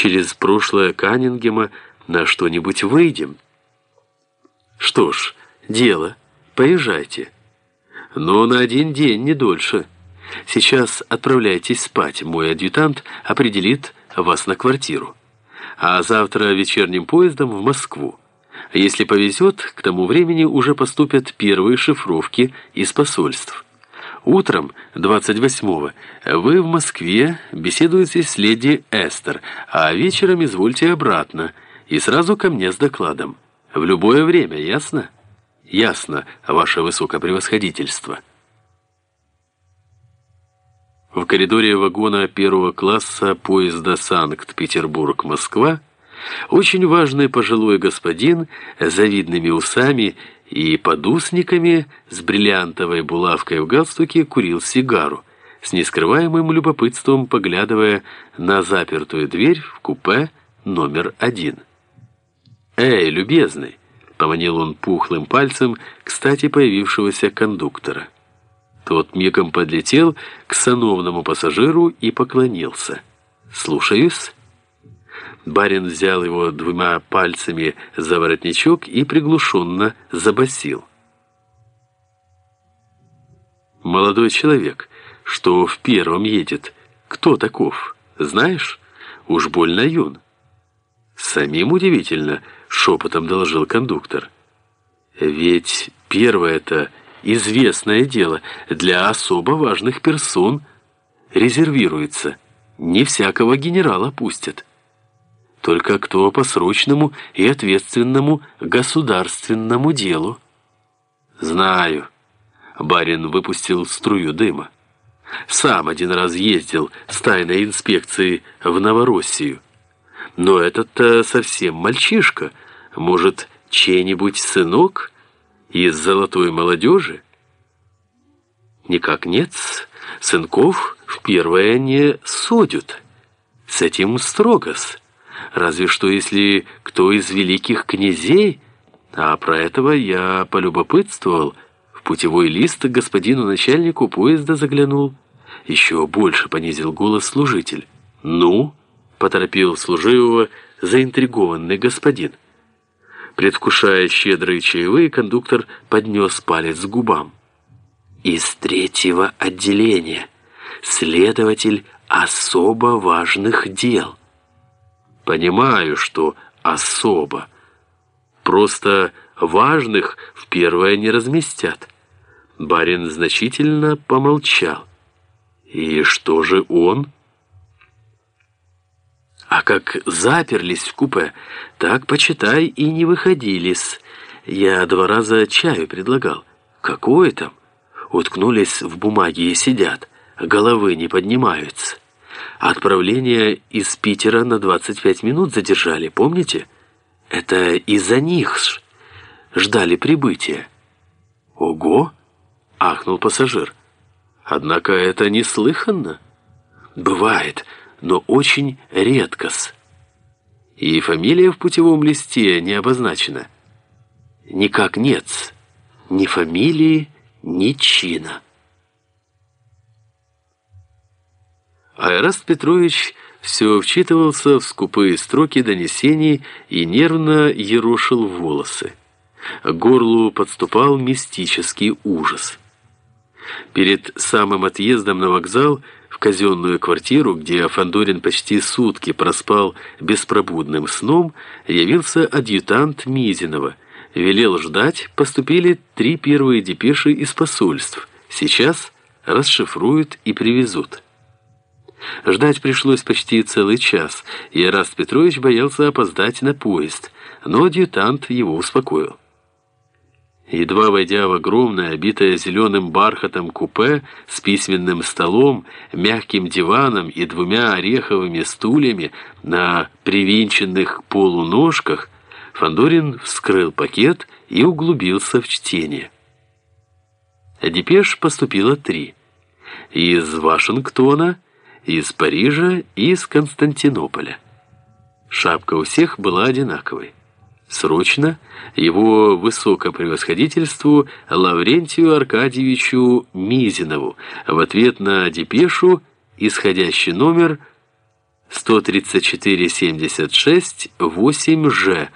через прошлое Каннингема на что-нибудь выйдем. Что ж, дело, поезжайте. Но на один день, не дольше. Сейчас отправляйтесь спать, мой адъютант определит вас на квартиру. А завтра вечерним поездом в Москву. Если повезет, к тому времени уже поступят первые шифровки из посольств. Утром 28-го вы в Москве беседуете с леди Эстер, а вечером извольте обратно и сразу ко мне с докладом. В любое время, ясно? Ясно, ваше высокопревосходительство. В коридоре вагона первого класса поезда Санкт-Петербург-Москва очень важный пожилой господин с завидными усами и подусниками с бриллиантовой булавкой в галстуке курил сигару, с нескрываемым любопытством поглядывая на запертую дверь в купе номер один. «Эй, любезный!» — поманил он пухлым пальцем, кстати, появившегося кондуктора. Тот мигом подлетел к сановному пассажиру и поклонился. «Слушаюсь». Барин взял его двумя пальцами за воротничок и приглушенно забасил. «Молодой человек, что в первом едет, кто таков, знаешь? Уж больно юн». «Самим удивительно», — шепотом доложил кондуктор. «Ведь первое-то известное дело для особо важных персон резервируется. Не всякого генерала пустят» только кто по срочному и ответственному государственному делу. Знаю. Барин выпустил струю дыма. Сам один раз ездил с тайной инспекцией в Новороссию. Но этот-то совсем мальчишка. Может, чей-нибудь сынок из золотой молодежи? Никак нет. Сынков в первое не судят. С этим строго-с. Разве что если кто из великих князей, а про этого я полюбопытствовал, в путевой лист к господину начальнику поезда заглянул. Еще больше понизил голос служитель. «Ну?» — поторопил служивого заинтригованный господин. Предвкушая щедрые чаевые, кондуктор поднес палец к губам. «Из третьего отделения. Следователь особо важных дел». Понимаю, что особо. Просто важных в первое не разместят. Барин значительно помолчал. И что же он? А как заперлись в купе, так, почитай, и не выходились. Я два раза чаю предлагал. Какой там? Уткнулись в бумаги и сидят, головы не поднимаются. Отправление из Питера на 25 минут задержали, помните? Это из-за них ждали прибытия. Ого! Ахнул пассажир. Однако это неслыханно. Бывает, но очень редко-с. И фамилия в путевом листе не обозначена. Никак нет ни фамилии, ни чина. Айраст Петрович все вчитывался в скупые строки донесений и нервно ерошил волосы. К горлу подступал мистический ужас. Перед самым отъездом на вокзал в казенную квартиру, где Фандорин почти сутки проспал беспробудным сном, явился адъютант Мизинова. Велел ждать, поступили три первые депеши из посольств. Сейчас расшифруют и привезут. Ждать пришлось почти целый час, и Раст Петрович боялся опоздать на поезд, но адъютант его успокоил. Едва войдя в огромное, обитое зеленым бархатом купе с письменным столом, мягким диваном и двумя ореховыми стульями на привинченных к полу ножках, Фандорин вскрыл пакет и углубился в чтение. Депеш поступило три. Из Вашингтона – из Парижа и из Константинополя. Шапка у всех была одинаковой. Срочно его высокопревосходительству Лаврентию Аркадьевичу Мизинову в ответ на депешу исходящий номер 134-76 8Ж